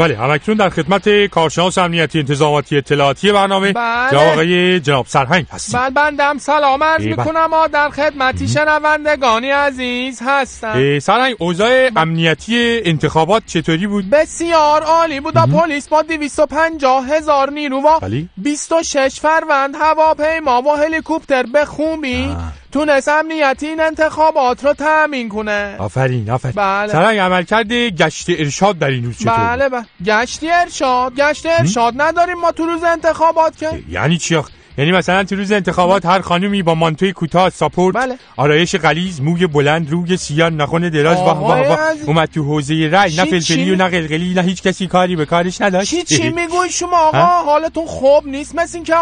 بله همکنون در خدمت کارشناس امنیتی انتظاماتی اطلاعاتی برنامه بله. آقای جناب سرهنگ هستیم من بندم سلام عرض بله. می‌کنم ما در خدمتی شنوندگانی عزیز هستم سرهنگ اوضاع امنیتی انتخابات چطوری بود؟ بسیار عالی بود پلیس با 250 هزار نیرو و بله. 26 فروند هواپیما و هلیکوپتر به خوبی تونست امنیتی این انتخابات رو تأمین کنه آفرین آفرین بله. سرهنگ عملکرد گشت ارشاد در این روز چطور؟ بله بله گشتی ارشاد گشت ارشاد نداریم ما تو روز انتخابات که یعنی چی آخ؟ یعنی مثلا تو روز انتخابات هر خانومی با مانتوی کوتاه ساپورت بله. آرایش غلیظ موی بلند روی سیاه نخون دراز واه واه واه. اومد تو حوزه رای نه فلفلی و نه قلقلی نه هیچ کسی کاری به کارش نداشت چی چی میگوی شما آقا؟ حالتون خوب نیست مثل این که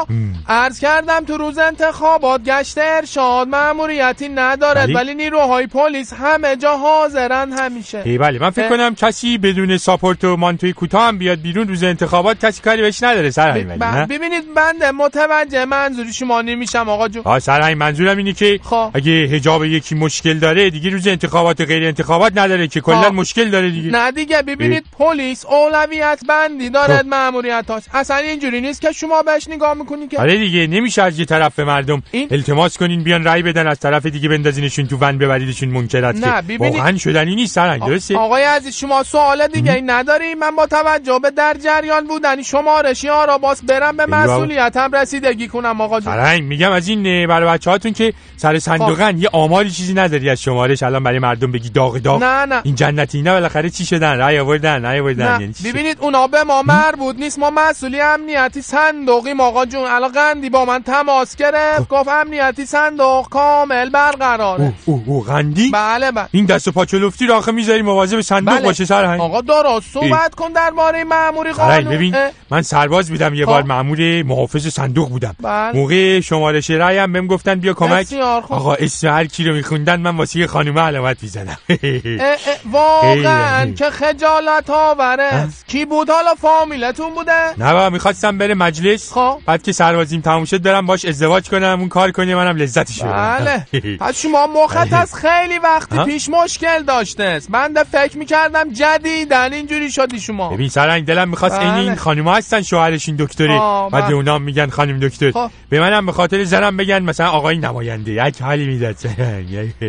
عرض کردم تو روز انتخابات گشت ارشاد مأموریتی ندارد بله. ولی نیروهای پلیس همه جا حاضرن همیشه ای بله من فکر. کنم کسی بدون ساپورت و مانتوی کوتاه هم بیاد بیرون روز انتخابات کسی کاری بهش نداره نه ببینید بنده متوجه منظوری شما نمیشم آقا جون. آه سرهنگ منظورم اینه که خب. اگه حجاب یکی مشکل داره دیگه روز انتخابات غیر انتخابات نداره که کلا خب. مشکل داره دیگه. نه دیگه ببینید پلیس اولویت بندی دارد مأموریتاش اصلا اینجوری نیست که شما بهش نگاه می‌کنی که آره دیگه نمیشه از یه طرف به مردم این- التماس کنین بیان رای بدن از طرف دیگه بندازینشون تو ون ببریدشون منکرات نه، که ببینید- واقعا شدنی نیست سرهنگ درسته؟ آقای عزیز شما سوال دیگه این نداری من با توجه به در جریان بودن شمارشی ها را باز برم به. مسئولیتم رسیدگی کنم آقا جون. سرهنگ میگم از این برای بچه هاتون که سر صندوقن یه آماری چیزی نداری از شمارش. الان برای مردم بگی داغ داغ. نه نه. این جنتی اینا بالاخره چی شدن؟ رای آوردن رای آوردن. یعنی؟ ببینید اونا به ما مربوط نیست. ما مسئولی امنیتی صندوقیم آقا جون. الان قندی با من تماس گرفت. گفت امنیتی صندوق کامل برقراره. اوه اوه اوه غندی بله بله. این دست و پا چلفتی رو آخه می‌ذاری مواظب صندوق بله. باشه سرهنگ. آقا درست. صحبت کن درباره سرهنگ قانون. ببین من سرباز بودم یه خب. بار مأمور محافظ صندوق بودم. بله. موقع شمارش رأی هم بهم گفتن بیا کمک. آقا اسم هر کی رو میخوندن من واسه یه خانومه علامت اه، واقعا. که خجالت آوره است. کی بود حالا فامیلتون بوده نه بابا می‌خواستم بره مجلس خب. بعد که سربازیم تموم شد برم باش ازدواج کنم اون کار کنه منم لذتش بله پس شما مخت از خیلی وقتی ها؟ پیش مشکل داشته است بنده فکر می‌کردم جدیدن اینجوری شدی شما ببین سرنگ دلم می‌خواست بله. این این خانوما هستن شوهرش این دکتره آه، بعد بله. اونام میگن خانم دکتر خب. به منم به خاطر زنم بگن مثلا آقای نماینده. یک حالی می‌داد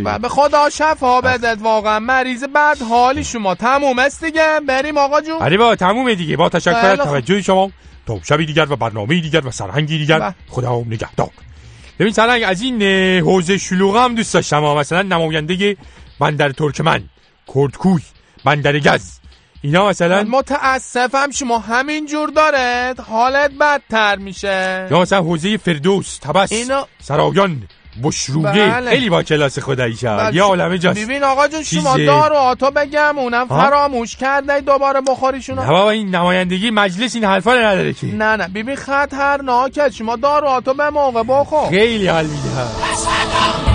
و به خدا شفا بدت واقعا مریض بد. حالی شما تموم است دیگه. بریم آقا جون. آره با تمومه دیگه. با تشکر از بله خب. توجه شما. تا شبی دیگر و برنامه دیگر و سرهنگی دیگر. بله. خدا نگهدار. ببین سرهنگ از این حوزه شلوغ هم دوست داشتم. مثلا نماینده بندر ترکمن کردکوی بندر گز. اینا مثلا متاسفم شما همین جور دارد حالت بدتر میشه. یا مثلا حوزه فردوس تبس اینا- سرایان بشروگه بله. خیلی با کلاس خدایی شد. بله. یا عالمه جاست. ببین آقا جون شما چیزه. دارو آتو بگم اونم؟ فراموش کرده دوباره بخوریشونو. نه بابا این نمایندگی مجلس این حرفا رو نداره که. نه نه. ببین خطرناکه شما دارو آتو به موقع بخور. خیلی حال میده